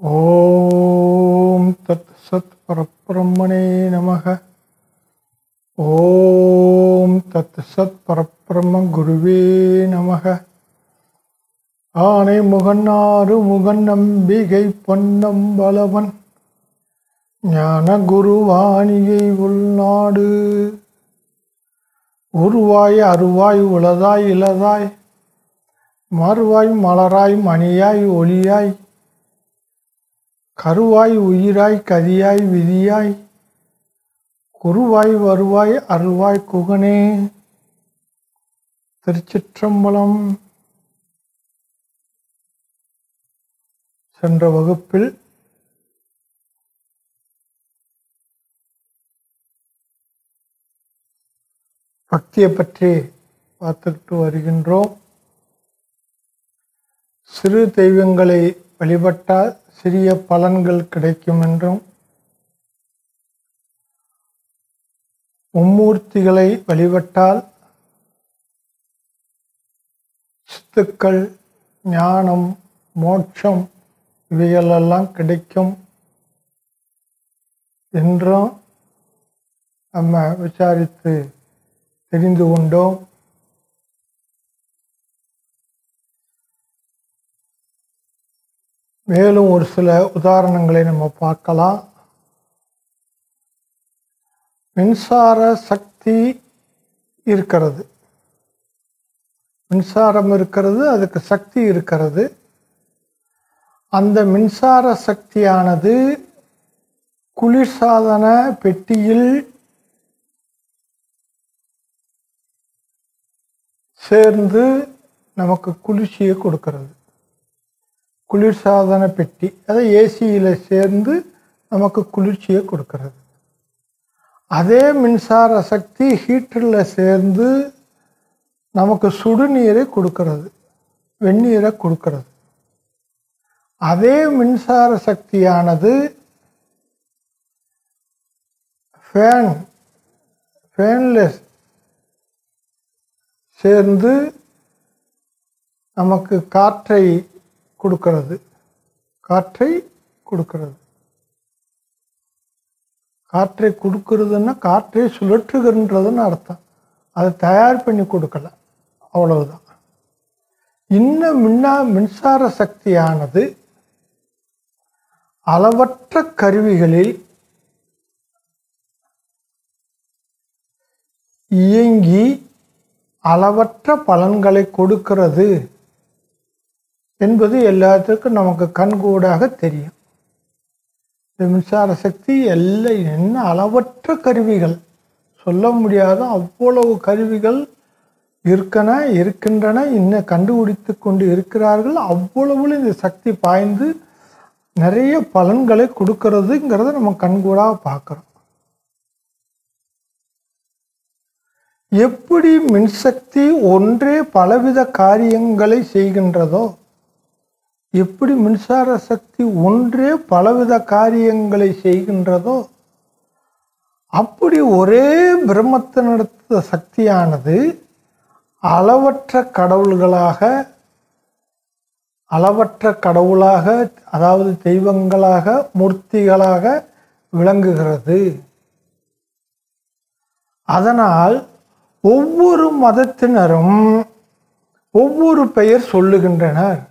ஓம் தத் சத் பரப்பிரம்மனே நமக. ஓம் தத் சத் பரபிரம்ம குருவே நமக. ஆனை முகன்னாறு முகன் நம்பிகை பொன்னம்பலவன் ஞான குருவாணியை உள்நாடு. உருவாய் அருவாய் உளதாய் இளதாய். மறுவாய் மலராய் மணியாய் ஒளியாய். கருவாய் உயிராய் கதியாய் விதியாய் குருவாய் வருவாய் அருள்வாய் குகனே. திருச்சிற்றம்பலம். சென்ற வகுப்பில் பக்தியை பற்றி பார்த்துக்கிட்டு வருகின்றோம். சிறு தெய்வங்களை வழிபட்டால் சிறிய பலன்கள் கிடைக்கும் என்றும் மும்மூர்த்திகளை வழிபட்டால் சித்துக்கள் ஞானம் மோட்சம் இவைகளெல்லாம் கிடைக்கும் என்றும் நம்ம விசாரித்து தெரிந்து கொண்டோம். மேலும் ஒரு சில உதாரணங்களை நம்ம பார்க்கலாம். மின்சார சக்தி இருக்கிறது. மின்சாரம் இருக்கிறது அதுக்கு சக்தி இருக்கிறது. அந்த மின்சார சக்தியானது குளிர்சாதன பெட்டியில் சேர்ந்து நமக்கு குளிர்ச்சியை கொடுக்கிறது. குளிர்சாதன பெட்டி. அதை ஏசியில் சேர்ந்து நமக்கு குளிர்ச்சியை கொடுக்கறது. அதே மின்சார சக்தி ஹீட்டரில் சேர்ந்து நமக்கு சுடுநீரை கொடுக்கறது. வெந்நீரை கொடுக்கறது. அதே மின்சார சக்தியானது ஃபேன் ஃபேன்லெஸ் சேர்ந்து நமக்கு காற்றை கொடுக்கிறது. காற்றை கொடுக்கிறது. காற்றை கொடுக்கறதுன்னா காற்றை சுழற்றுகின்றதுன்னு அர்த்தம். அதை தயார் பண்ணி கொடுக்கல. அவ்வளவுதான். இன்னும் மின்னா மின்சார சக்தியானது அளவற்ற கருவிகளில் இயங்கி அளவற்ற பலன்களை கொடுக்கிறது. என்பது எல்லாத்துக்கும் நமக்கு கண்கூடாக தெரியும். இந்த மின்சார சக்தி எல்லாம் என்ன அளவற்ற கருவிகள்? சொல்ல முடியாத அவ்வளவு கருவிகள் இருக்கன இருக்கின்றன இன்னும் கண்டுபிடித்து கொண்டு இருக்கிறார்கள். அவ்வளவு இந்த சக்தி பாய்ந்து நிறைய பலன்களை கொடுக்கறதுங்கிறத நம்ம கண்கூடாக பார்க்குறோம். எப்படி மின்சக்தி ஒன்றே பலவித காரியங்களை செய்கின்றதோ எப்படி மின்சார சக்தி ஒன்றே பலவித காரியங்களை செய்கின்றதோ அப்படி ஒரே பிரம்மத்தினடுத்த சக்தியானது அளவற்ற கடவுள்களாக அளவற்ற கடவுளாக அதாவது தெய்வங்களாக மூர்த்திகளாக விளங்குகிறது. அதனால் ஒவ்வொரு மதத்தினரும் ஒவ்வொரு பெயர் சொல்லுகின்றனர்.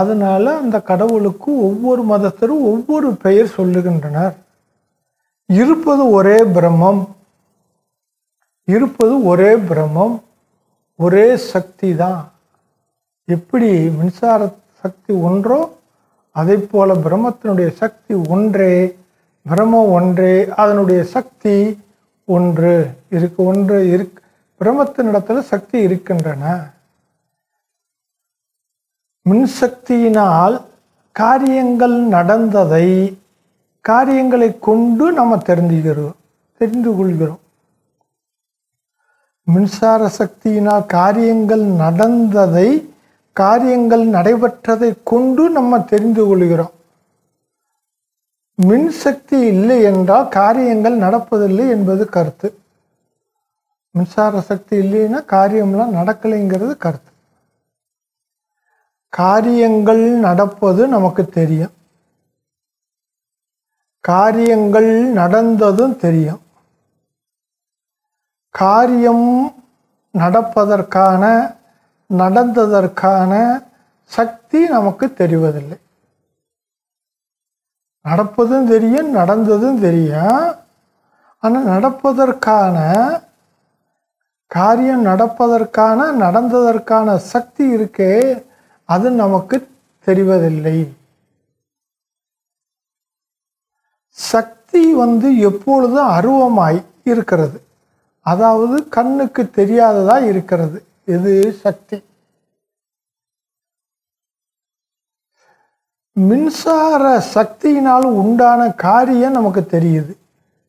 அதனால அந்த கடவுளுக்கு ஒவ்வொரு மதத்தரும் ஒவ்வொரு பெயர் சொல்லுகின்றனர். இருப்பது ஒரே பிரம்மம். இருப்பது ஒரே பிரம்மம். ஒரே சக்தி தான். எப்படி மின்சார சக்தி ஒன்றோ அதை போல பிரம்மத்தினுடைய சக்தி ஒன்றே பிரம்மம் ஒன்றே அதனுடைய சக்தி ஒன்று இருக்கு ஒன்று இருக்கு பிரம்மத்தினிடத்தில் சக்தி இருக்கின்றன. மின்சக்தியினால் காரியங்கள் நடந்ததை காரியங்களை கொண்டு நம்ம தெரிஞ்சுக்கிறோம் தெரிந்து கொள்கிறோம். மின்சார சக்தியினால் காரியங்கள் நடந்ததை காரியங்கள் நடைபெற்றதை கொண்டு நம்ம தெரிந்து கொள்கிறோம். மின்சக்தி இல்லை என்றால் காரியங்கள் நடப்பதில்லை என்பது கருத்து. மின்சார சக்தி இல்லைன்னா காரியம்லாம் நடக்கலைங்கிறது கருத்து. காரியங்கள் நடப்பது நமக்கு தெரியும். காரியங்கள் நடந்ததும் தெரியும். காரியம் நடப்பதற்கான நடந்ததற்கான சக்தி நமக்கு தெரிவதில்லை. நடப்பதும் தெரியும் நடந்ததும் தெரியும். ஆனால் நடப்பதற்கான காரியம் நடப்பதற்கான நடந்ததற்கான சக்தி இருக்கே அது நமக்கு தெரிவதில்லை. சக்தி வந்து எப்பொழுதும் அருவமாய் இருக்கிறது? அதாவது கண்ணுக்கு தெரியாததா இருக்கிறது? இது சக்தி? மின்சார சக்தியினால் உண்டான காரியம் நமக்கு தெரியுது.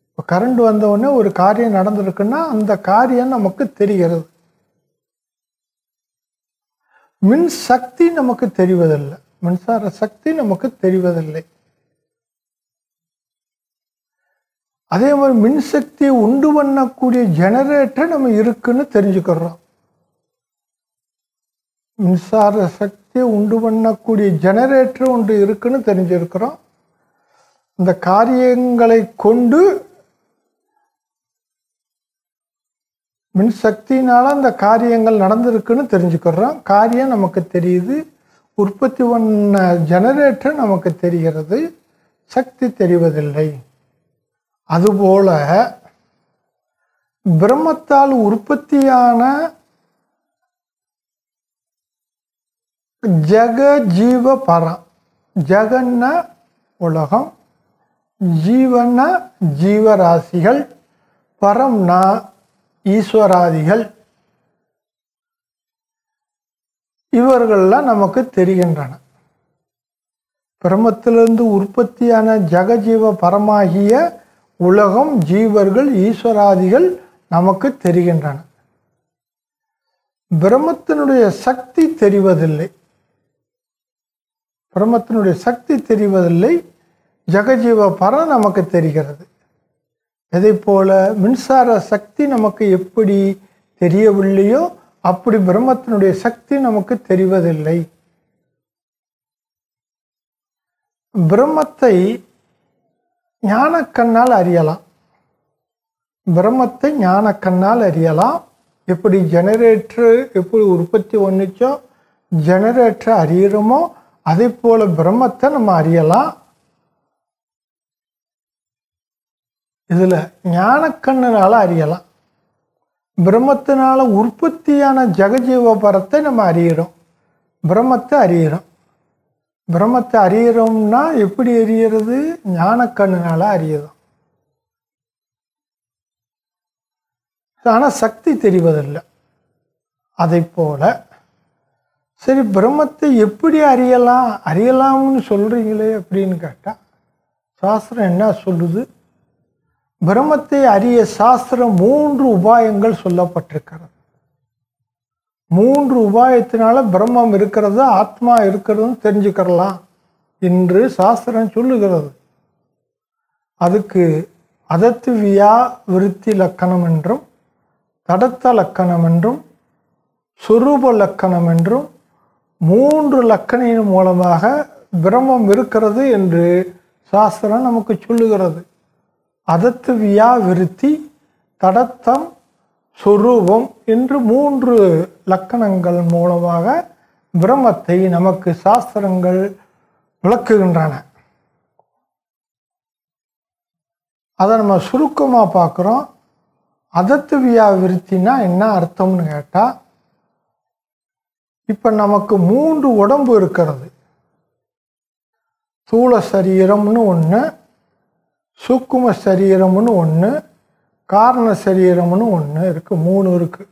இப்போ கரண்ட் வந்தவுடனே ஒரு காரியம் நடந்திருக்குன்னா அந்த காரியம் நமக்கு தெரிகிறது. மின் சக்தி நமக்கு தெரிவதில்லை. மின்சார சக்தி நமக்கு தெரிவதில்லை. அதே மாதிரி மின்சக்தியை உண்டு பண்ணக்கூடிய ஜெனரேட்டர் நம்ம இருக்குன்னு தெரிஞ்சுக்கிறோம். மின்சார சக்தியை உண்டு பண்ணக்கூடிய ஜெனரேட்டர் ஒன்று இருக்குன்னு தெரிஞ்சிருக்கிறோம். இந்த காரியங்களை கொண்டு மின்சக்தியினால அந்த காரியங்கள் நடந்திருக்குன்னு தெரிஞ்சுக்கிறோம். காரியம் நமக்கு தெரியுது. உற்பத்தி பண்ண ஜெனரேட்டர் நமக்கு தெரிகிறது. சக்தி தெரிவதில்லை. அதுபோல பிரம்மத்தால் உற்பத்தியான ஜக ஜீவ பரம் ஜகன்ன உலகம் ஜீவன ஜீவராசிகள் பரம்னா ஈஸ்வராதிகள். இவர்கள்லாம் நமக்கு தெரிகின்றன. பிரம்மத்திலிருந்து உற்பத்தியான ஜகஜீவ பரமாகிய உலகம் ஜீவர்கள் ஈஸ்வராதிகள் நமக்கு தெரிகின்றன. பிரம்மத்தினுடைய சக்தி தெரிவதில்லை. பிரம்மத்தினுடைய சக்தி தெரிவதில்லை. ஜெகஜீவ பரம் நமக்கு தெரிகிறது. இதே போல் மின்சார சக்தி நமக்கு எப்படி தெரியவில்லையோ அப்படி பிரம்மத்தினுடைய சக்தி நமக்கு தெரிவதில்லை. பிரம்மத்தை ஞானக்கண்ணால் அறியலாம். பிரம்மத்தை ஞானக்கண்ணால் அறியலாம். எப்படி ஜெனரேட்டரு எப்படி உற்பத்தி ஒன்றுச்சோ ஜெனரேட்டர் அறியிறோமோ அதே போல் பிரம்மத்தை நம்ம அறியலாம். இதில் ஞானக்கண்ணுனால அறியலாம். பிரம்மத்தினால உற்பத்தியான ஜெகஜீவ பரத்தை நம்ம அறியிறோம். பிரம்மத்தை அறியிறோம். பிரம்மத்தை அறியிறோம்னா எப்படி அறியறது? ஞானக்கண்ணுனால அறியறோம். ஆனால் சக்தி தெரிவதில்லை. அதை போல சரி பிரம்மத்தை எப்படி அறியலாம்? அறியலாம்னு சொல்றீங்களே அப்படின்னு கேட்டால் சாஸ்திரம் என்ன சொல்லுது? பிரம்மத்தை அறிய சாஸ்திரம் மூன்று உபாயங்கள் சொல்லப்பட்டிருக்கிறது. மூன்று உபாயத்தினால பிரம்மம் இருக்கிறது ஆத்மா இருக்கிறதுன்னு தெரிஞ்சுக்கிறலாம். என்று சாஸ்திரம் சொல்லுகிறது. அதுக்கு அதத்து வியா விருத்தி லக்கணம் என்றும் தடத்த லக்கணம் என்றும் சுரூப லக்கணம் என்றும் மூன்று லக்கணின் மூலமாக பிரம்மம் இருக்கிறது என்று சாஸ்திரம் நமக்கு சொல்லுகிறது. அதத்து வியா விருத்தி தடத்தம் சொரூபம் என்று மூன்று லக்கணங்கள் மூலமாக பிரம்மத்தை நமக்கு சாஸ்திரங்கள் விளக்குகின்றன. அதை நம்ம சுருக்கமாக பார்க்குறோம். அதத்து வியா விருத்தினா என்ன அர்த்தம்னு கேட்டால் இப்போ நமக்கு மூன்று உடம்பு இருக்கிறது. தூள சரீரம்னு ஒன்று சூக்கும சரீரம்னு ஒன்று காரண சரீரம்னு ஒன்று இருக்குது மூணு இருக்குது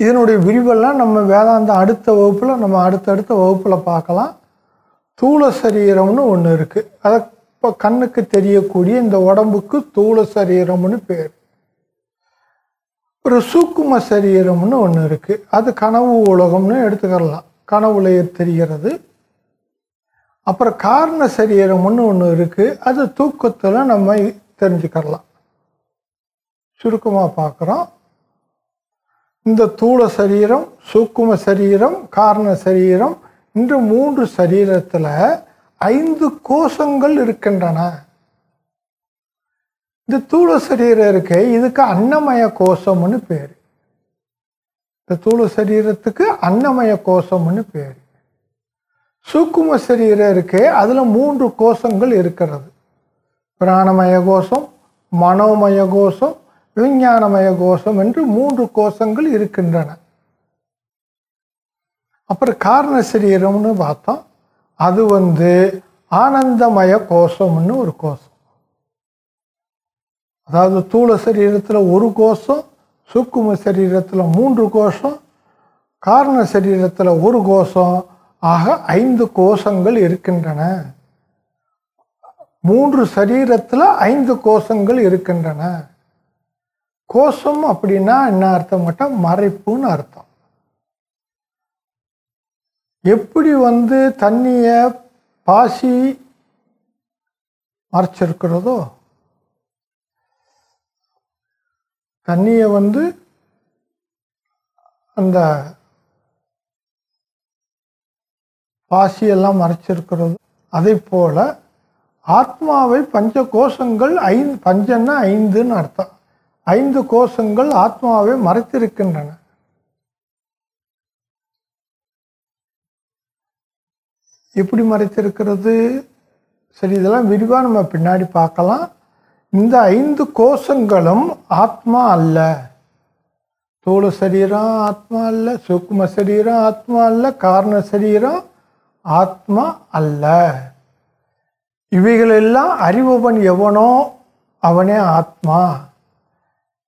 இதனுடைய விரிவெல்லாம் நம்ம வேதாந்த அடுத்த வகுப்பில் நம்ம அடுத்தடுத்த வகுப்பில் பார்க்கலாம். தூள சரீரம்னு ஒன்று இருக்குது அதை இப்போ கண்ணுக்கு தெரியக்கூடிய இந்த உடம்புக்கு தூள சரீரம்னு பேர். ஒரு சூக்கும சரீரம்னு ஒன்று இருக்குது அது கனவு உலகம்னு எடுத்துக்கலாம் கனவுல தெரிகிறது. அப்புறம் காரண சரீரம்னு ஒன்று இருக்குது அது தூக்கத்தில் நம்ம தெரிஞ்சுக்கலாம் சுருக்கமாக பார்க்குறோம். இந்த தூள சரீரம் சூக்கும சரீரம் காரண சரீரம் இந்த மூன்று சரீரத்தில் ஐந்து கோஷங்கள் இருக்கின்றன. இந்த தூள சரீரம் இருக்கு இதுக்கு அன்னமய கோஷம்னு பேர். இந்த தூள சரீரத்துக்கு அன்னமய கோஷம்னு பேர். சூக்கும சரீரம் இருக்கு அதில் மூன்று கோஷங்கள் இருக்கிறது. பிராணமய கோஷம் மனோமய கோஷம் விஞ்ஞானமய கோஷம் என்று மூன்று கோஷங்கள் இருக்கின்றன. அப்புறம் காரண சரீரம்னு பார்த்தோம். அது வந்து ஆனந்தமய கோஷம்னு ஒரு கோஷம். அதாவது தூள சரீரத்தில் ஒரு கோஷம் சூக்கும சரீரத்தில் மூன்று கோஷம் காரண சரீரத்தில் ஒரு கோஷம் ஆக ஐந்து கோஷங்கள் இருக்கின்றன. மூன்று சரீரத்தில் ஐந்து கோஷங்கள் இருக்கின்றன. கோஷம் அப்படின்னா என்ன அர்த்தம் கேட்டால் மறைப்புன்னு அர்த்தம். எப்படி வந்து தண்ணியை பாசி மறைச்சிருக்கிறதோ தண்ணியை வந்து அந்த பாசியெல்லாம் மறைச்சிருக்கிறது. அதே போல் ஆத்மாவை பஞ்ச கோஷங்கள் ஐந்து பஞ்சன்னா ஐந்துன்னு அர்த்தம். ஐந்து கோஷங்கள் ஆத்மாவை மறைத்திருக்கின்றன. எப்படி மறைத்திருக்கிறது? சரி இதெல்லாம் விரிவாக நம்ம பின்னாடி பார்க்கலாம். இந்த ஐந்து கோஷங்களும் ஆத்மா அல்ல. தோள சரீரம் ஆத்மா அல்ல சூக்கும சரீரம் ஆத்மா அல்ல காரண சரீரம் ஆத்மா அல்ல. இவைகளெல்லாம் அறிபவன் எவனோ அவனே ஆத்மா.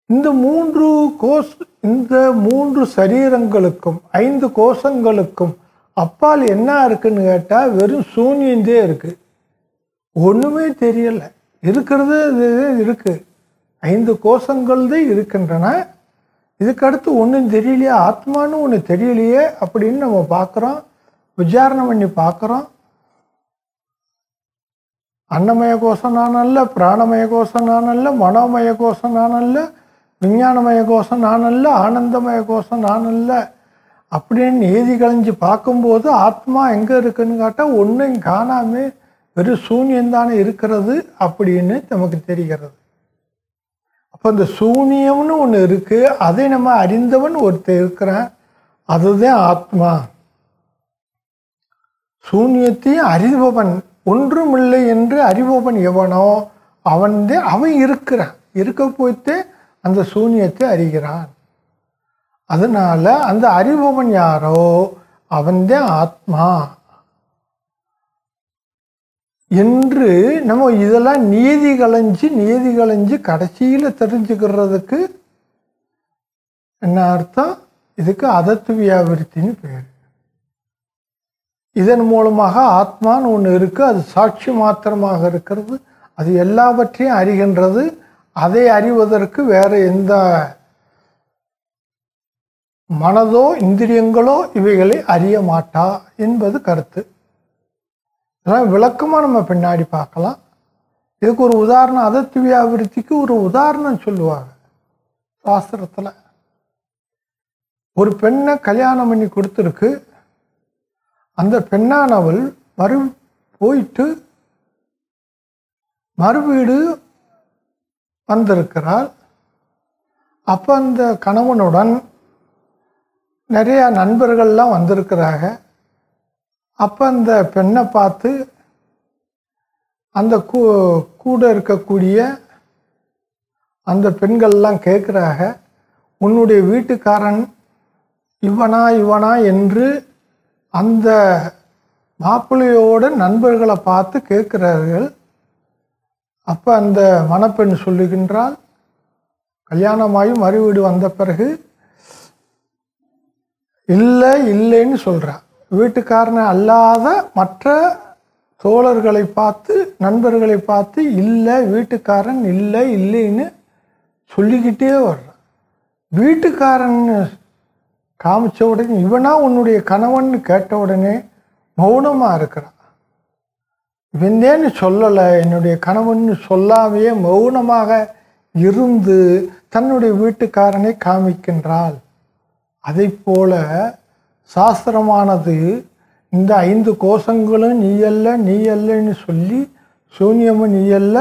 இந்த மூன்று கோஷ் இந்த மூன்று சரீரங்களுக்கும் ஐந்து கோஷங்களுக்கும் அப்பால் என்ன இருக்குன்னு கேட்டால் வெறும் சூன்யந்தே இருக்குது ஒன்றுமே தெரியலை. இருக்கிறது இது இருக்குது ஐந்து கோஷங்கள் தான் இருக்கின்றன. இதுக்கு அடுத்து ஒன்றும் தெரியலையே? ஆத்மான்னு ஒன்று தெரியலையே அப்படின்னு நம்ம பார்க்குறோம் விசாரணை பண்ணி பார்க்குறோம். அன்னமய கோஷம் நான் அல்ல பிராணமய கோஷம் நான் அல்ல மனோமய கோஷம் நான் அல்ல விஞ்ஞானமய கோஷம் நான் அல்ல ஆனந்தமய கோஷம் நான் அல்ல அப்படின்னு ஏதி கழிஞ்சு பார்க்கும்போது ஆத்மா எங்கே இருக்குன்னு கேட்டால் ஒன்றும் காணாமல் வெறும் சூன்யந்தானே இருக்கிறது அப்படின்னு நமக்கு தெரிகிறது. அப்போ இந்த சூனியம்னு ஒன்று இருக்குது அதை நம்ம அறிந்தவன் ஒருத்தர் இருக்கிறான். அதுதான் ஆத்மா. சூன்யத்தை அறிபவன் ஒன்றுமில்லை என்று அறிபவன் எவனோ அவன் அவன் இருக்கிறான். இருக்க போய்த்தே அந்த சூன்யத்தை அறிகிறான். அதனால் அந்த அறிபவன் யாரோ அவன்தான் ஆத்மா. என்று நம்ம இதெல்லாம் நீதி களைஞ்சு நீதி கலைஞ்சு கடைசியில் தெரிஞ்சுக்கிறதுக்கு என்ன அர்த்தம்? இதுக்கு அதத்து வியாபிருத்தின்னு பேர். இதன் மூலமாக ஆத்மான்னு ஒன்று இருக்குது அது சாட்சி மாத்திரமாக இருக்கிறது. அது எல்லாவற்றையும் அறிகின்றது. அதை அறிவதற்கு வேறு எந்த மனதோ இந்திரியங்களோ இவைகளை அறிய மாட்டா என்பது கருத்து. இதெல்லாம் விளக்கமாக நம்ம பின்னாடி பார்க்கலாம். இதுக்கு ஒரு உதாரணம் அதத்து வியாபிருத்திக்கு ஒரு உதாரணம் சொல்லுவாங்க சாஸ்திரத்தில். ஒரு பெண்ணை கல்யாணம் பண்ணி கொடுத்துருக்கு. அந்த பெண்ணானவள் மறு போயிட்டு மறுவீடு வந்திருக்கிறாள். அப்போ அந்த கணவனுடன் நிறைய நண்பர்கள்லாம் வந்திருக்கிறாங்க. அப்போ அந்த பெண்ணை பார்த்து அந்த கூ கூட இருக்கக்கூடிய அந்த பெண்கள்லாம் கேட்குறாங்க உன்னுடைய வீட்டுக்காரன் இவனா இவனா என்று அந்த மாப்பிள்ளையோட நண்பர்களை பார்த்து கேட்கிறார்கள். அப்போ அந்த மணப்பெண் சொல்லுகின்றால் கல்யாணமாகி மறுவீடு வந்த பிறகு இல்லை இல்லைன்னு சொல்கிறான் வீட்டுக்காரனை அல்லாத மற்ற தோழர்களை பார்த்து நண்பர்களை பார்த்து இல்லை வீட்டுக்காரன் இல்லை இல்லைன்னு சொல்லிக்கிட்டே வர்றான் வீட்டுக்காரன் காமிச்ச உடனே இவனா உன்னுடைய கணவன் கேட்ட உடனே மௌனமாக இருக்கிறான் இவந்தேன்னு சொல்லலை என்னுடைய கணவன் சொல்லாமையே மௌனமாக இருந்து தன்னுடைய வீட்டுக்காரனை காமிக்கின்றாள். அதை போல சாஸ்திரமானது இந்த ஐந்து கோஷங்களும் நீ அல்ல நீ அல்லன்னு சொல்லி சூன்யமும் நீ அல்ல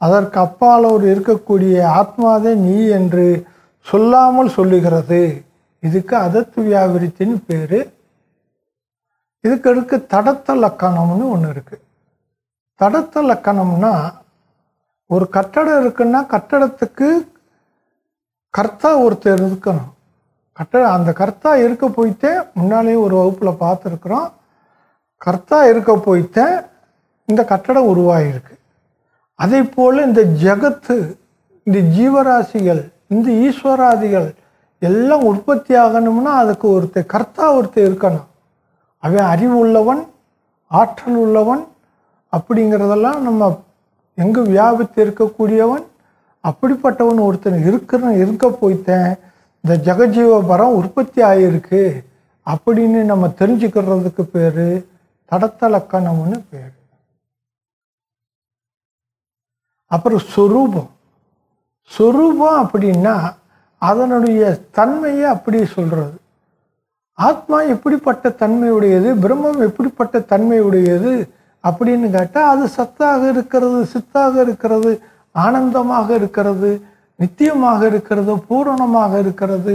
அதற்கு அப்பால் ஒரு இருக்கக்கூடிய ஆத்மாதே நீ என்று சொல்லாமல் சொல்லுகிறது. இதுக்கு அதத்து வியாவிருத்தின்னு பேர் இதுக்கு அடுக்கு தடத்த லக்கணம்னு ஒன்று இருக்குது தடத்த லக்கணம்னா ஒரு கட்டடம் இருக்குன்னா கட்டடத்துக்கு கர்த்தா ஒருத்தர் இருக்கணும். கட்டடம் அந்த கர்த்தா இருக்க போயிட்டே முன்னாலே ஒரு வகுப்பில் பார்த்துருக்குறோம். கர்த்தா இருக்க போயிட்டே இந்த கட்டடம் உருவாகிருக்கு அதே போல் இந்த ஜகத்து இந்த ஜீவராசிகள் இந்த ஈஸ்வராதிகள் எல்லாம் உற்பத்தி ஆகணும்னா அதுக்கு ஒருத்தர் கர்த்தா ஒருத்தர் இருக்கணும். அவன் அறிவு உள்ளவன் ஆற்றல் உள்ளவன் அப்படிங்கிறதெல்லாம் நம்ம எங்கே வியாபித்து இருக்கக்கூடியவன் அப்படிப்பட்டவன் ஒருத்தன் இருக்கிற இருக்க போய்த்தேன் இந்த ஜெகஜீவ பரம் உற்பத்தி ஆகியிருக்கு அப்படின்னு நம்ம தெரிஞ்சுக்கிறதுக்கு பேர் தடத்தலக்கணம்னு பேர். அப்புறம் சொரூபம். சொரூபம் அப்படின்னா அதனுடைய தன்மையை அப்படி சொல்கிறது ஆத்மா எப்படிப்பட்ட தன்மையுடையது பிரம்மம் எப்படிப்பட்ட தன்மையுடையது அப்படின்னு கேட்டால் அது சத்தாக இருக்கிறது சித்தாக இருக்கிறது ஆனந்தமாக இருக்கிறது நித்தியமாக இருக்கிறது பூரணமாக இருக்கிறது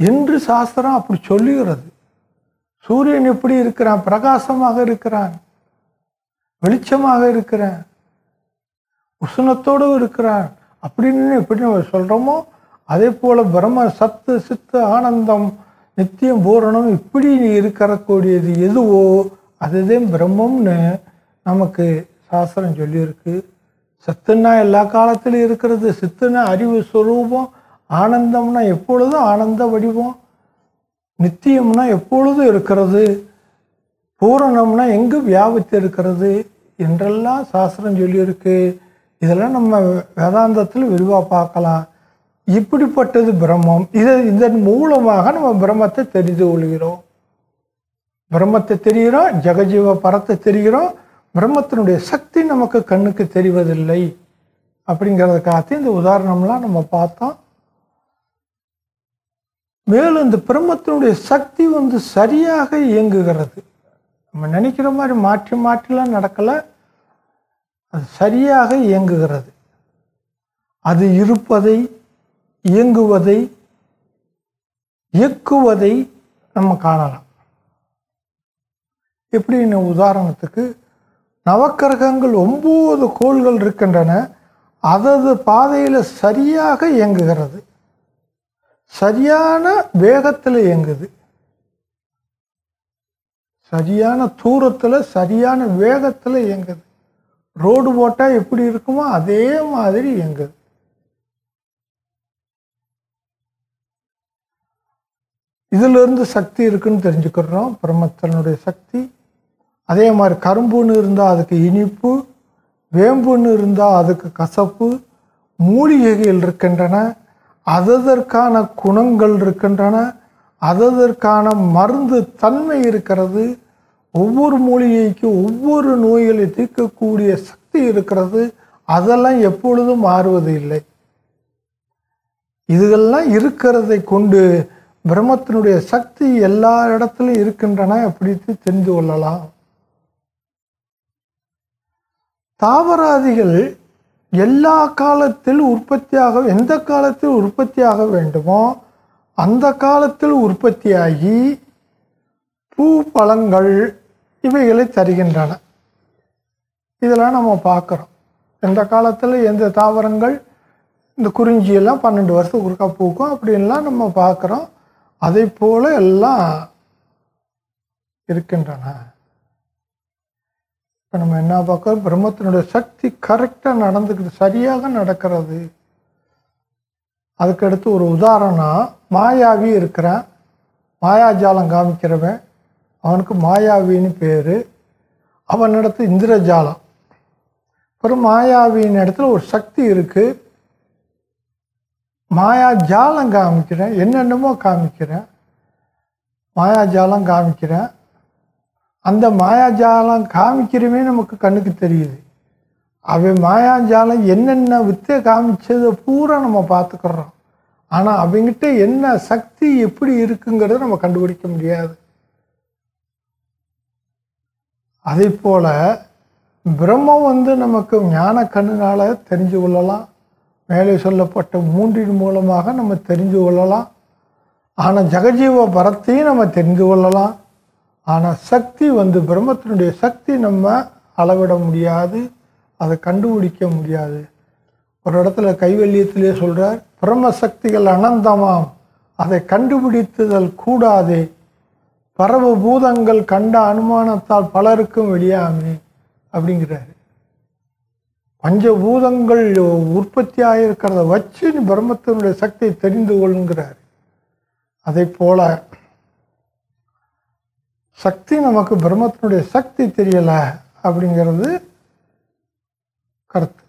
என்று சாஸ்திரம் அப்படி சொல்லுகிறது. சூரியன் எப்படி இருக்கிறான்? பிரகாசமாக இருக்கிறான். வெளிச்சமாக இருக்கிறான். உஷ்ணத்தோடு இருக்கிறான். அப்படின்னு எப்படி நம்ம சொல்கிறோமோ அதே போல் பிரம்ம சத்து சித்து ஆனந்தம் நித்தியம் பூரணம் இப்படி இருக்கிறக்கூடியது எதுவோ அதுதான் பிரம்மம்னு நமக்கு சாஸ்திரம் சொல்லியிருக்கு. சத்துன்னா எல்லா காலத்திலும் இருக்கிறது. சித்துன்னா அறிவு சுரூபம் ஆனந்தம்னா எப்பொழுதும் ஆனந்த வடிவம். நித்தியம்னா எப்பொழுதும் இருக்கிறது. பூரணம்னா எங்கு வியாபித்து இருக்கிறது என்றெல்லாம் சாஸ்திரம் சொல்லியிருக்கு. இதெல்லாம் நம்ம வேதாந்தத்தில் விரிவாக பார்க்கலாம். இப்படிப்பட்டது பிரம்மம். இதை இதன் மூலமாக நம்ம பிரம்மத்தை தெரிந்து கொள்கிறோம். பிரம்மத்தை தெரிகிறோம் ஜெகஜீவ பரத்தை தெரிகிறோம் பிரம்மத்தினுடைய சக்தி நமக்கு கண்ணுக்கு தெரிவதில்லை. அப்படிங்கிறதுக்காக இந்த உதாரணம்லாம் நம்ம பார்த்தோம். மேலும் இந்த பிரம்மத்தினுடைய சக்தி வந்து சரியாக இயங்குகிறது. நம்ம நினைக்கிற மாதிரி மாற்றி மாற்றிலாம் நடக்கலை. அது சரியாக இயங்குகிறது. அது இருப்பதை இயங்குவதை இயக்குவதை நம்ம காணலாம். எப்படின்னு உதாரணத்துக்கு நவக்கிரகங்கள் ஒம்பது கோள்கள் இருக்கின்றன. அதது பாதையில் சரியாக இயங்குகிறது. சரியான வேகத்தில் இயங்குது. சரியான தூரத்தில் சரியான வேகத்தில் இயங்குது. ரோடு போட்டால் எப்படி இருக்குமோ அதே மாதிரி இயங்குது. இதிலிருந்து சக்தி இருக்குன்னு தெரிஞ்சுக்கிறோம். பிரம்மத்தனுடைய சக்தி. அதே மாதிரி கரும்புன்னு இருந்தால் அதுக்கு இனிப்பு வேம்புன்னு இருந்தால் அதுக்கு கசப்பு மூலிகைகள் இருக்கின்றன அதற்கான குணங்கள் இருக்கின்றன அததற்கான மருந்து தன்மை இருக்கிறது ஒவ்வொரு மூலிகைக்கு ஒவ்வொரு நோய்களை தீர்க்கக்கூடிய சக்தி இருக்கிறது. அதெல்லாம் எப்பொழுதும் மாறுவது இல்லை. இதுகள்லாம் இருக்கிறதை கொண்டு பிரம்மத்தினுடைய சக்தி எல்லா இடத்துலையும் இருக்கின்றன அப்படி தெரிந்து கொள்ளலாம். தாவராதிகள் எல்லா காலத்தில் உற்பத்தியாக எந்த காலத்தில் உற்பத்தியாக வேண்டுமோ அந்த காலத்தில் உற்பத்தியாகி பூ பழங்கள் இவைகளை தருகின்றன. இதெல்லாம் நம்ம பார்க்குறோம். எந்த காலத்தில் எந்த தாவரங்கள் இந்த குறிஞ்சியெல்லாம் பன்னெண்டு வருஷத்துக்கு ஒருக்கா பூக்கும் அப்படின்லாம் நம்ம பார்க்குறோம். அதை போல் எல்லாம் இருக்கின்றன. இப்போ நம்ம என்ன பார்க்குறோம்? பிரம்மத்தினுடைய சக்தி கரெக்டாக நடந்துக்கிட்டு சரியாக நடக்கிறது. அதுக்கடுத்து ஒரு உதாரணம் மாயாவி இருக்கிறான். மாயாஜாலம் காமிக்கிறவன். அவனுக்கு மாயாவின்னு பேர். அவனிடத்து இந்திரஜாலம். அப்புறம் மாயாவின் இடத்துல ஒரு சக்தி இருக்குது மாயாஜாலம் காமிக்கிறேன். என்னென்னமோ காமிக்கிறேன். மாயாஜாலம் காமிக்கிறேன். அந்த மாயாஜாலம் காமிக்கிறமே நமக்கு கண்ணுக்கு தெரியுது. அவன் மாயாஜாலம் என்னென்ன வித்தை காமிச்சதை பூரா நம்ம பார்த்துக்கிறோம். ஆனால் அவங்ககிட்ட என்ன சக்தி எப்படி இருக்குங்கிறத நம்ம கண்டுபிடிக்க முடியாது. அதே போல் பிரம்மம் வந்து நமக்கு ஞான கண்ணினால் தெரிஞ்சு கொள்ளலாம். மேலே சொல்லப்பட்ட மூன்றின் மூலமாக நம்ம தெரிஞ்சு கொள்ளலாம். ஆனால் ஜெகஜீவ பரத்தையும் நம்ம தெரிந்து கொள்ளலாம். ஆனால் சக்தி வந்து பிரம்மத்தினுடைய சக்தி நம்ம அளவிட முடியாது. அதை கண்டுபிடிக்க முடியாது. ஒரு இடத்துல கைவல்யத்திலே சொல்கிறார் பிரம்ம சக்திகள் அனந்தமாம். அதை கண்டுபிடித்துதல் கூடாதே. பரவ பூதங்கள் கண்ட அனுமானத்தால் பலருக்கும் வெளியாமே அப்படிங்கிறாரு. பஞ்சபூதங்கள் உற்பத்தி ஆகியிருக்கிறத வச்சு நீ பிரம்மத்தினுடைய சக்தியை தெரிந்து கொள்ளுங்கிறார். அதை போல சக்தி நமக்கு பிரம்மத்தினுடைய சக்தி தெரியலை அப்படிங்கிறது கருத்து.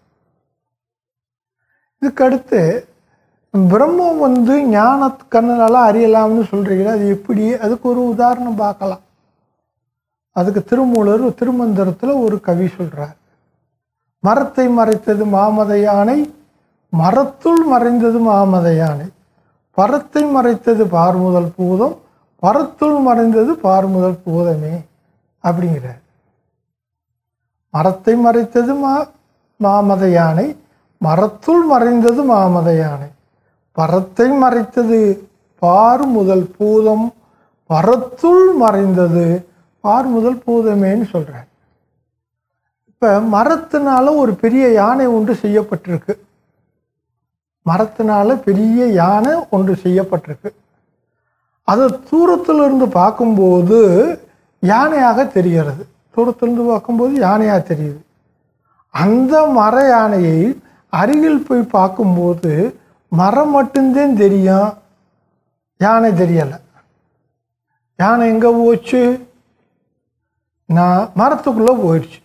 இதுக்கு அடுத்து பிரம்மம் வந்து ஞான கண்ணனால அறியலாம்னு சொல்றீங்களா அது எப்படி? அதுக்கு ஒரு உதாரணம் பார்க்கலாம். அதுக்கு திருமூலர் திருமந்திரத்தில் ஒரு கவி சொல்றார். மரத்தை மறைத்தது மாமத யானை மரத்துள் மறைந்தது மாமத யானை. பரத்தை மறைத்தது பார்முதல் பூதம் பரத்துள் மறைந்தது பார்முதல் பூதமே அப்படிங்கிறார். மரத்தை மறைத்தது மா மாமத யானை மரத்துள் மறைந்தது மாமத யானை. பரத்தை மறைத்தது பார் முதல் பூதம் பரத்துள் மறைந்தது பார் முதல் பூதமேன்னு சொல்கிறேன் இப்போ மரத்தினால ஒரு பெரிய யானை ஒன்று செய்யப்பட்டிருக்கு. மரத்தினால பெரிய யானை ஒன்று செய்யப்பட்டிருக்கு. அதை தூரத்திலிருந்து பார்க்கும்போது யானையாக தெரிகிறது. தூரத்திலிருந்து பார்க்கும்போது யானையாக தெரியுது. அந்த மர யானையை அருகில் போய் பார்க்கும்போது மரம் மட்டும்தான் தெரியும். யானை தெரியலை. யானை எங்கே போச்சு? நான் மரத்துக்குள்ளே போயிடுச்சு.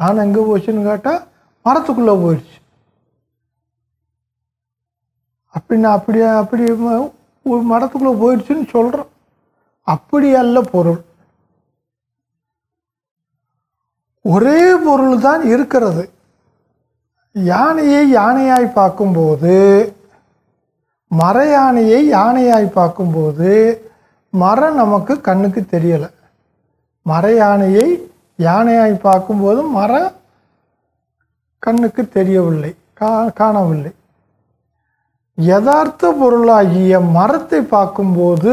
யானை எங்கே போச்சுன்னு கேட்டால் மரத்துக்குள்ளே போயிடுச்சு. அப்படின்னு அப்படியே அப்படி மரத்துக்குள்ளே போயிடுச்சுன்னு சொல்கிறோம். அப்படி அல்ல பொருள். ஒரே பொருள் தான் இருக்கிறது. யானையை யானையாய் பார்க்கும்போது மர யானையை யானையாய் பார்க்கும்போது மரம் நமக்கு கண்ணுக்கு தெரியலை. மர யானையை யானையாய் பார்க்கும்போது மரம் கண்ணுக்கு தெரியவில்லை கா காணவில்லை. யதார்த்த பொருளாகிய மரத்தை பார்க்கும்போது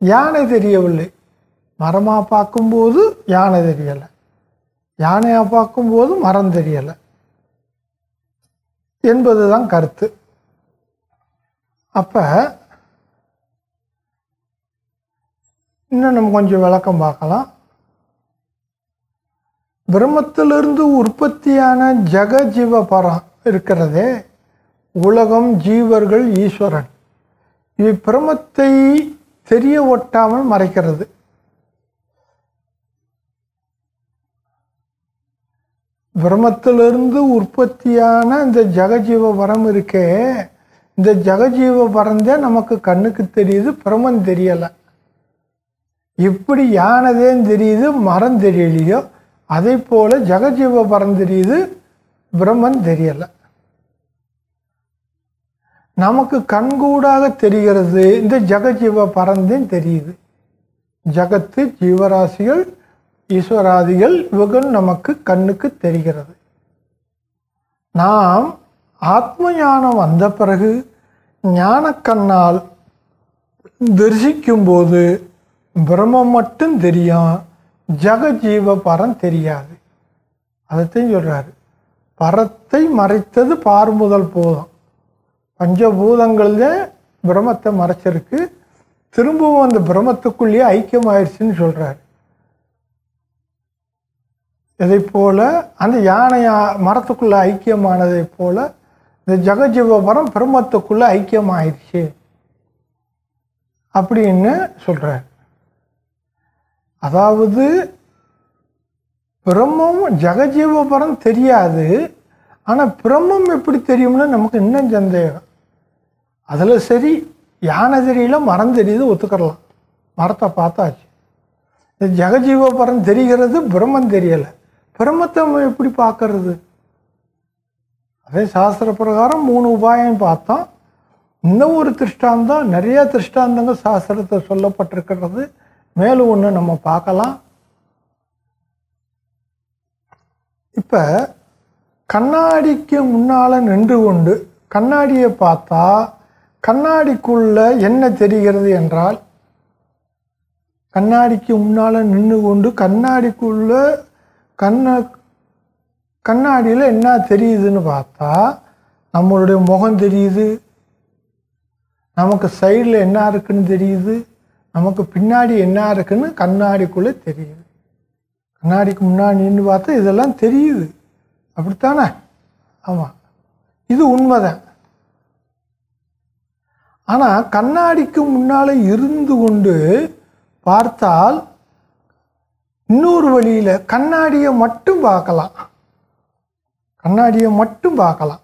யானை தெரியவில்லை. மரமாக பார்க்கும்போது யானை தெரியலை. யானையாக பார்க்கும்போது மரம் தெரியலை என்பது தான் கருத்து. அப்போ இன்னும் நம்ம கொஞ்சம் விளக்கம் பார்க்கலாம். பிரம்மத்திலிருந்து உற்பத்தியான ஜெக ஜீவ பரம் இருக்கிறதே உலகம் ஜீவர்கள் ஈஸ்வரன். இவை பிரமத்தை தெரிய ஒட்டாமல் மறைக்கிறது. பிரமத்திலிருந்து உற்பத்தியான இந்த ஜெகஜீவ வரம் இருக்கே இந்த ஜெகஜீவ பறந்தே நமக்கு கண்ணுக்கு தெரியுது பிரமன் தெரியலை. எப்படி யானதேன்னு தெரியுது மரம் தெரியலையோ அதே போல் ஜெகஜீவ பரம் தெரியுது பிரம்மன் தெரியலை. நமக்கு கண்கூடாக தெரிகிறது இந்த ஜெகஜீவ பரந்தேன் தெரியுது. ஜகத்து ஜீவராசிகள் ஈஸ்வராதிகள் இவர்கள் நமக்கு கண்ணுக்கு தெரிகிறது. நாம் ஆத்ம ஞானம் வந்த பிறகு ஞானக்கண்ணால் தரிசிக்கும்போது பிரம்மம் மட்டும் தெரியும் ஜெகஜீவ பரம் தெரியாது. அதைத்தையும் சொல்கிறாரு பரத்தை மறைத்தது பார்முதல் பூதம். பஞ்சபூதங்கள்ல பிரம்மத்தை மறைச்சிருக்கு. திரும்பவும் அந்த பிரம்மத்துக்குள்ளேயே ஐக்கியமாயிருச்சுன்னு சொல்றாரு. இதை போல அந்த யானை மரத்துக்குள்ளே ஐக்கியமானதை போல இந்த ஜெகஜீவபுரம் பிரம்மத்துக்குள்ளே ஐக்கியமாயிடுச்சு அப்படின்னு சொல்கிறார் அதாவது பிரம்மம் ஜெகஜீவபுரம் தெரியாது. ஆனால் பிரம்மம் எப்படி தெரியும்னு நமக்கு இன்னும் சந்தேகம். அதில் சரி யானை தெரியல மரம் தெரியுது ஒத்துக்கிறலாம். மரத்தை பார்த்தாச்சு. இந்த ஜெகஜீவபுரம் தெரிகிறது பிரம்மம் தெரியலை. பிரம்மத்தை எப்படி பார்க்கறது? அதே சாஸ்திர பிரகாரம் மூணு உபாயம் பார்த்தோம் இன்னும் ஒரு திருஷ்டாந்தம் நிறைய திருஷ்டாந்தங்கள் சாஸ்திரத்தில் சொல்லப்பட்டிருக்கிறது. மேலும் ஒன்று நம்ம பார்க்கலாம். இப்போ கண்ணாடிக்கு முன்னால் நின்று கொண்டு கண்ணாடியை பார்த்தா கண்ணாடிக்குள்ள என்ன தெரிகிறது என்றால் கண்ணாடிக்கு முன்னால் நின்று கொண்டு கண்ணாடிக்குள்ள கண்ண கண்ணாடியில் என்ன தெரியுதுன்னு பார்த்தா நம்மளுடைய முகம் தெரியுது. நமக்கு சைடில் என்ன இருக்குன்னு தெரியுது. நமக்கு பின்னாடி என்ன இருக்குன்னு கண்ணாடிக்குள்ளே தெரியுது. கண்ணாடிக்கு முன்னாடி நின்று பார்த்தா இதெல்லாம் தெரியுது. அப்படித்தானே? ஆமாம் இது உண்மைதான். ஆனால் கண்ணாடிக்கு முன்னால் இருந்து கொண்டு பார்த்தால் இன்னொரு வழியில் கண்ணாடியை மட்டும் பார்க்கலாம். கண்ணாடியை மட்டும் பார்க்கலாம்.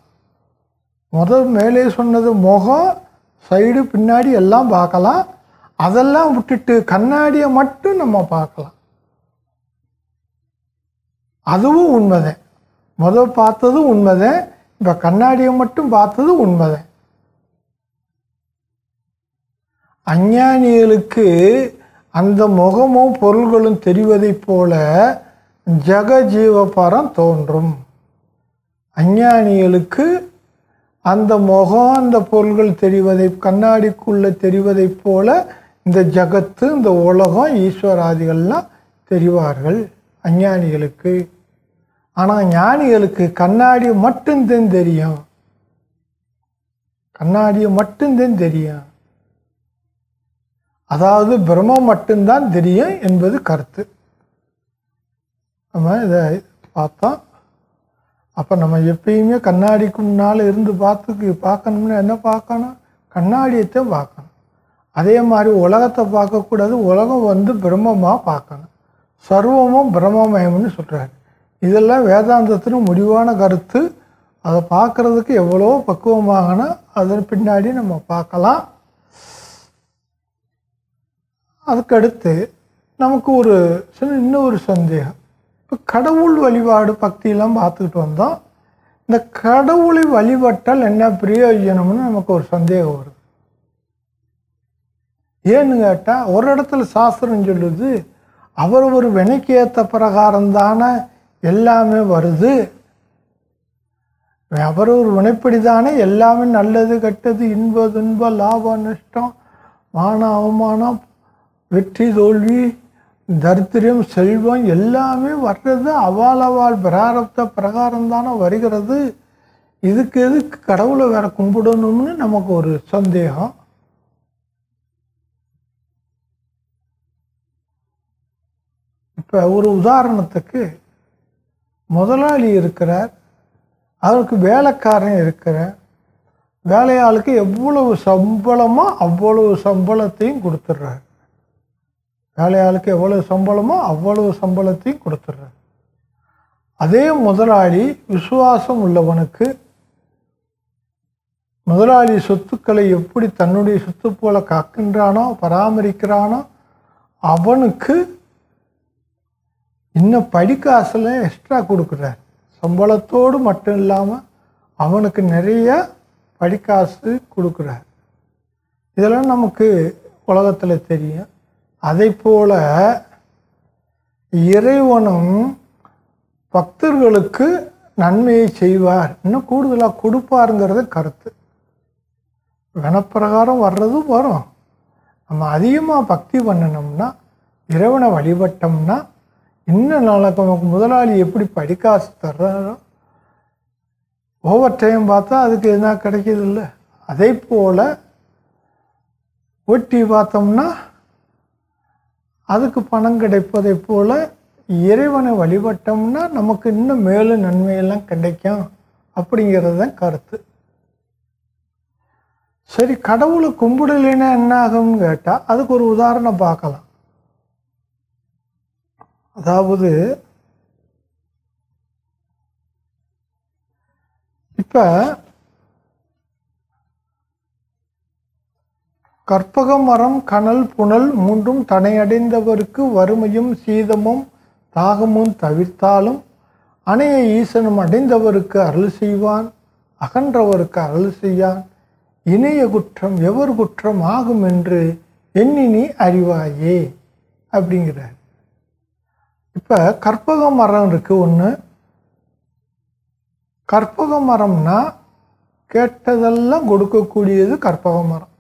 முதல் மேலே சொன்னது முகம் சைடு பின்னாடி எல்லாம் பார்க்கலாம். அதெல்லாம் விட்டுட்டு கண்ணாடியை மட்டும் நம்ம பார்க்கலாம். அதுவும் உண்மைதான். முதல் பார்த்ததும் உண்மைதான். இப்போ கண்ணாடியை மட்டும் பார்த்தது உண்மைதான். அஞ்ஞானிகளுக்கு அந்த முகமும் பொருள்களும் தெரிவதைப் போல ஜெகஜீவபாரம் தோன்றும். அஞ்ஞானிகளுக்கு அந்த முகம் அந்த பொருள்கள் தெரிவதை கண்ணாடிக்குள்ளே தெரிவதைப் போல இந்த ஜகத்து இந்த உலகம் ஈஸ்வராதிகள்லாம் தெரிவார்கள் அஞ்ஞானிகளுக்கு. ஆனால் ஞானிகளுக்கு கண்ணாடி மட்டும்தான் தெரியும். கண்ணாடியை மட்டும்தான் தெரியும். அதாவது பிரம்மம் மட்டும்தான் தெரியும் என்பது கருத்து. நம்ம இதை பார்த்தோம் அப்போ நம்ம எப்பயுமே கண்ணாடிக்கு முன்னால் இருந்து பார்த்து பார்க்கணும்னா என்ன பார்க்கணும்? கண்ணாடியத்தையும் பார்க்கணும். அதே மாதிரி உலகத்தை பார்க்கக்கூடாது உலகம் வந்து பிரம்மமாக பார்க்கணும். சர்வமும் பிரம்மமயம்னு சொல்கிறாரு இதெல்லாம் வேதாந்தத்தின் முடிவான கருத்து. அதை பார்க்குறதுக்கு எவ்வளோ பக்குவமாகனா அதன் பின்னாடி நம்ம பார்க்கலாம். அதுக்கடுத்து நமக்கு ஒரு சின்ன இன்னொரு சந்தேகம். இப்போ கடவுள் வழிபாடு பக்தியெல்லாம் பார்த்துக்கிட்டு வந்தோம் இந்த கடவுளை வழிபட்டால் என்ன பிரயோஜனம்னு நமக்கு ஒரு சந்தேகம் வருது. ஏன்னு கேட்டால் ஒரு இடத்துல சாஸ்திரம் சொல்லுது அவர் ஒரு வினைக்கு ஏற்ற பிரகாரம் தானே எல்லாமே வருது. அவர் ஒரு வினைப்படி தானே எல்லாமே நல்லது கெட்டது இன்ப துன்ப லாபம் நஷ்டம் மான அவமானம் வெற்றி தோல்வி தரித்திரம் செல்வம் எல்லாமே வர்றது அவால் அவால் பிராரப்த பிரகாரம் தானே வருகிறது. இதுக்கு எதுக்கு கடவுளை வேற கும்பிடணும்னு நமக்கு ஒரு சந்தேகம். இப்போ ஒரு உதாரணத்துக்கு முதலாளி இருக்கிறார் அவருக்கு வேலைக்காரன் இருக்கிறார் வேலையாளுக்கு எவ்வளவு சம்பளமோ அவ்வளவு சம்பளத்தையும் கொடுத்துட்றாரு. வேலையாளுக்கு எவ்வளவு சம்பளமோ அவ்வளவு சம்பளத்தையும் கொடுத்துட்றாரு. அதே முதலாளி விசுவாசம் உள்ளவனுக்கு முதலாளி சொத்துக்களை எப்படி தன்னுடைய சொத்து போல காக்கின்றானோ பராமரிக்கிறானோ அவனுக்கு இன்னும் படிக்காசில் எக்ஸ்ட்ரா கொடுக்குறார். சம்பளத்தோடு மட்டும் இல்லாமல் அவனுக்கு நிறைய படிக்காசு கொடுக்குறார். இதெல்லாம் நமக்கு உலகத்தில் தெரியும். அதை போல இறைவனும் பக்தர்களுக்கு நன்மையை செய்வார். இன்னும் கூடுதலாக கொடுப்பாருங்கிறது கருத்து. வனப்பிரகாரம் வர்றதும் வரும். நம்ம அதிகமாக பக்தி பண்ணினோம்னா இறைவனை வழிபட்டோம்னா இன்னும் நாளைக்கு நமக்கு முதலாளி எப்படி படிக்காசு தர்றாரோ ஓவர் டைம் பார்த்தா அதுக்கு எதுனா கிடைக்கிது இல்லை? அதே போல் ஒட்டி பார்த்தோம்னா அதுக்கு பணம் கிடைப்பதை போல் இறைவனை வழிபட்டோம்னா நமக்கு இன்னும் மேலும் நன்மையெல்லாம் கிடைக்கும் அப்படிங்கிறது தான் கருத்து. சரி கடவுளை கும்பிடலைன்னா என்ன ஆகும்னு கேட்டால் அதுக்கு ஒரு உதாரணம் பார்க்கலாம். அதாவது இப்போ கற்பக மரம் கனல் புனல் மூன்றும் தனையடைந்தவருக்கு வறுமையும் சீதமும் தாகமும் தவிர்த்தாலும் அணைய ஈசனும் அடைந்தவருக்கு அருள் செய்வான் அகன்றவருக்கு அருள் செய்யான். இணைய குற்றம் எவர் குற்றம் ஆகும் என்று எண்ணி நீ அறிவாயே அப்படிங்கிறார். இப்போ கற்பக மரம் இருக்குது ஒன்று கற்பக மரம்னா கேட்டதெல்லாம் கொடுக்கக்கூடியது கற்பக மரம்.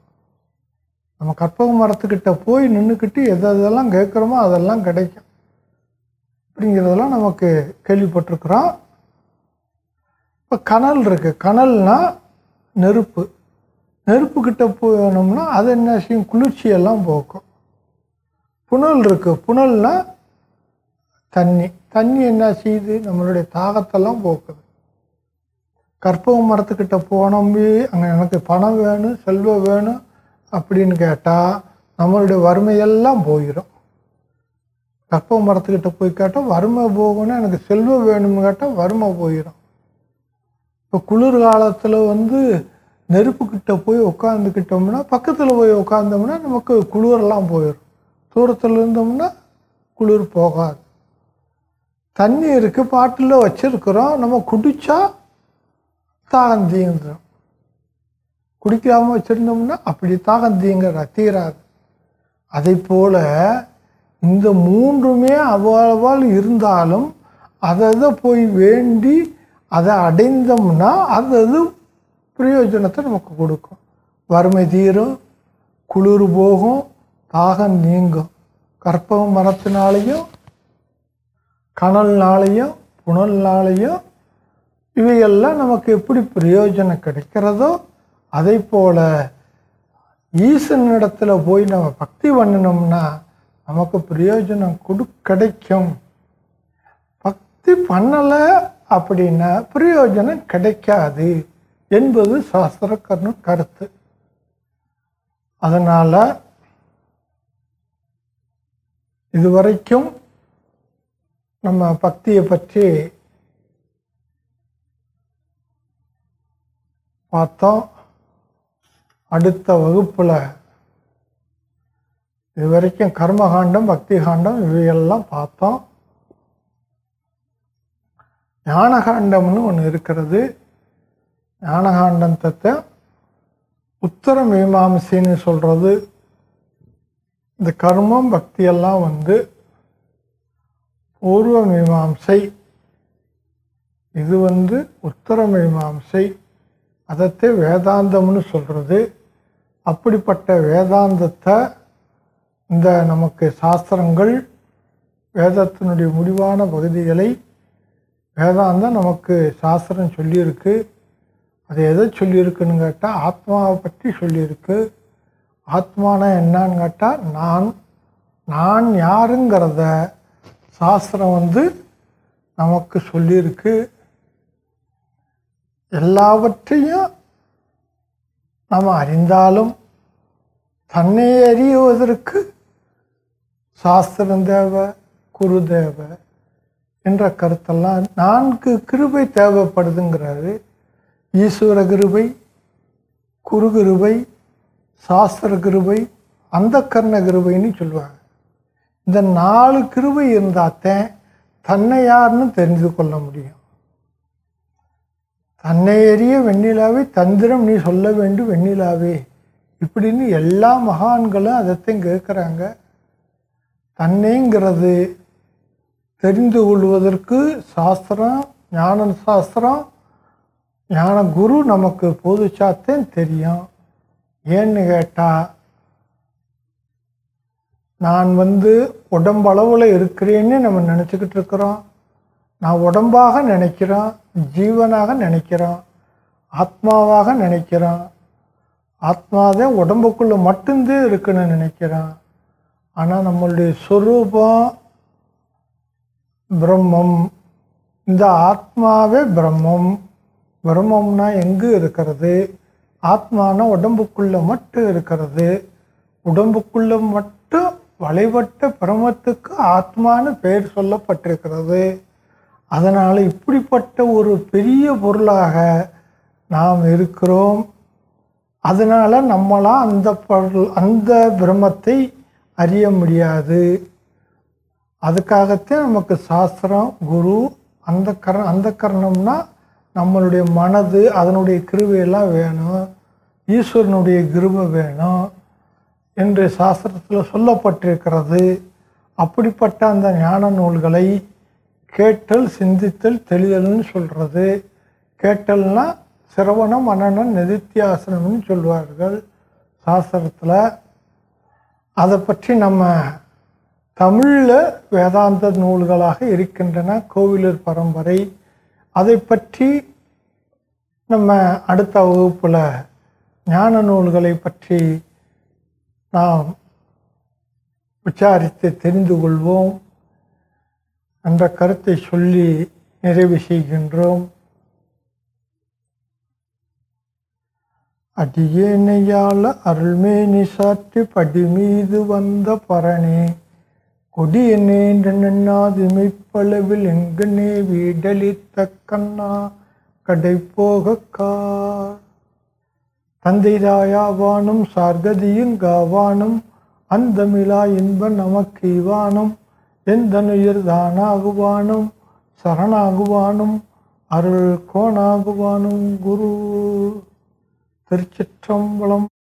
நம்ம கற்பக மரத்துக்கிட்ட போய் நின்றுக்கிட்டு எது எதெல்லாம் கேட்குறோமோ அதெல்லாம் கிடைக்கும். அப்படிங்கிறதெல்லாம் நமக்கு கேள்விப்பட்டிருக்கிறோம். இப்போ கனல் இருக்குது கனல்னால் நெருப்பு. நெருப்புக்கிட்ட போனோம்னா அது என்ன செய்யும்? குளிர்ச்சியெல்லாம் போக்கும். புனல் இருக்குது புனல்னால் தண்ணி. தண்ணி என்ன செய்யுது? நம்மளுடைய தாகத்தெல்லாம் போக்குது. கற்பக மரத்துக்கிட்ட போனோம்பி அங்கே எனக்கு பணம் வேணும் செல்வம் வேணும் அப்படின்னு கேட்டால் நம்மளுடைய வறுமையெல்லாம் போயிடும் கற்ப மரத்துக்கிட்ட போய் கேட்டால் வறுமை போகணும் எனக்கு செல்வம் வேணும்னு கேட்டால் வறுமை போயிடும் இப்போ குளிர் காலத்தில் வந்து நெருப்புக்கிட்ட போய் உட்காந்துக்கிட்டோம்னா பக்கத்தில் போய் உட்காந்தோம்னா நமக்கு குளிரெல்லாம் போயிடும் தூரத்தில் இருந்தோம்னா குளிர் போகாது. தண்ணி இருக்குது பாட்டில் வச்சிருக்கிறோம் நம்ம குடித்தா தாகம் தீந்துடும் குடிக்காமல் வச்சிருந்தோம்னா அப்படி தாகம் தீங்கிற தீராது அதை போல் இந்த மூன்றுமே அவ்வளவால் இருந்தாலும் அதை போய் வேண்டி அதை அடைந்தோம்னா அது அது பிரயோஜனத்தை நமக்கு கொடுக்கும். வறுமை தீரும் குளிர் போகும் தாகம் நீங்கும். கற்பக மரத்தினாலையும் கனல்னாலையும் புனல்னாலையும் இவையெல்லாம் நமக்கு எப்படி பிரயோஜனம் கிடைக்கிறதோ அதை போல ஈசனிடத்துல போய் நம்ம பக்தி பண்ணினோம்னா நமக்கு பிரயோஜனம் கொடு கிடைக்கும். பக்தி பண்ணலை அப்படின்னா பிரயோஜனம் கிடைக்காது என்பது சாஸ்திர கருத்து. அதனால் இதுவரைக்கும் நம்ம பக்தியை பற்றி பார்த்தோம். அடுத்த வகுப்பில் இது வரைக்கும் கர்மகாண்டம் பக்தி காண்டம் இவையெல்லாம் பார்த்தோம். ஞானகாண்டம்னு ஒன்று இருக்கிறது. ஞானகாண்டத்தை உத்தர மீமாம்சைன்னு சொல்கிறது இந்த கர்மம் பக்தியெல்லாம் வந்து பூர்வ மீமாம்சை இது வந்து உத்தர மீமாம்சை அதத்தை வேதாந்தம்னு சொல்கிறது அப்படிப்பட்ட வேதாந்தத்தை இந்த நமக்கு சாஸ்திரங்கள் வேதத்தினுடைய முடிவான பகுதிகளை வேதாந்தம் நமக்கு சாஸ்திரம் சொல்லியிருக்கு. அது எதை சொல்லியிருக்குன்னு கேட்டால் ஆத்மாவை பற்றி சொல்லியிருக்கு. ஆத்மானா என்னன்னு கேட்டால் நான் நான் யாருங்கிறத சாஸ்திரம் வந்து நமக்கு சொல்லியிருக்கு. எல்லாவற்றையும் நாம் அறிந்தாலும் தன்னை அறியுவதற்கு சாஸ்திரம் தேவை குரு தேவை என்ற கருத்தெல்லாம் நான்கு கிருபை தேவைப்படுதுங்கிறாரு. ஈஸ்வர கிருபை குரு கிருபை சாஸ்திர கிருபை அந்த கர்ண கிருபைன்னு சொல்லுவாங்க இந்த நாலு கிருபை இருந்தாத்தான் தன்னை யாருன்னு தெரிந்து கொள்ள முடியும். தன்னை எறிய வெண்ணிலாவே தந்திரம் நீ சொல்ல வேண்டும் வெண்ணிலாவே. இப்படின்னு எல்லா மகான்களும் அதைத்தையும் கேட்குறாங்க. தன்னைங்கிறது தெரிந்து கொள்வதற்கு சாஸ்திரம் ஞான சாஸ்திரம் ஞான குரு நமக்கு போதிச்சாத்தேன் தெரியும். ஏன்னு கேட்டால் நான் வந்து உடம்பளவில் இருக்கிறேன்னு நம்ம நினச்சிக்கிட்டு இருக்கிறோம். நான் உடம்பாக நினைக்கிறோம் ஜீவனாக நினைக்கிறோம் ஆத்மாவாக நினைக்கிறோம் ஆத்மாதான் உடம்புக்குள்ளே மட்டும்தான் இருக்குன்னு நினைக்கிறோம் ஆனால் நம்மளுடைய சொரூபம் பிரம்மம். இந்த ஆத்மாவே பிரம்மம். பிரம்மம்னா எங்கு இருக்கிறது? ஆத்மானா உடம்புக்குள்ளே மட்டும் இருக்கிறது. உடம்புக்குள்ளே மட்டும் வழிபட்ட பிரமத்துக்கு ஆத்மான்னு பெயர் சொல்லப்பட்டிருக்கிறது. அதனால் இப்படிப்பட்ட ஒரு பெரிய பொருளாக நாம் இருக்கிறோம். அதனால் நம்மளால் அந்த பொருள் அந்த பிரம்மத்தை அறிய முடியாது. அதுக்காகத்தான் நமக்கு சாஸ்திரம் குரு அந்த கர அந்த கரணம்னா நம்மளுடைய மனது அதனுடைய கிருவையெல்லாம் வேணும். ஈஸ்வரனுடைய கிருபை வேணும் என்று சாஸ்திரத்தில் சொல்லப்பட்டிருக்கிறது. அப்படிப்பட்ட அந்த ஞான நூல்களை கேட்டல் சிந்தித்தல் தெளிதல்னு சொல்கிறது கேட்டல்னா சிரவணம் மனநம் நிதித்தியாசனம்னு சொல்வார்கள் சாஸ்திரத்தில். அதை பற்றி நம்ம தமிழில் வேதாந்த நூல்களாக இருக்கின்றன கோவிலூர் பரம்பரை. அதை பற்றி நம்ம அடுத்த வகுப்பில் ஞான நூல்களை பற்றி நாம் விசாரித்து தெரிந்து கொள்வோம். அந்த கருத்தை சொல்லி நிறைவு செய்கின்றோம். அடியேனையால அருள்மேனி சாற்றி படிமீது வந்த பரணே கொடியனே நன்னாதுமைப்பளவில் எங்கனே வீடளித்த கண்ணா கடை போகக்கார் தந்தை தாயாவானும் சார்கதியும் காவானும் அந்தமிழா இன்ப நமக்கு இவானும் எந்தனுயிர் தானாகுவானும் சரணாகுவானும் அருள் கோணாகுவானும் குரு. திருச்சிற்றம்பலம்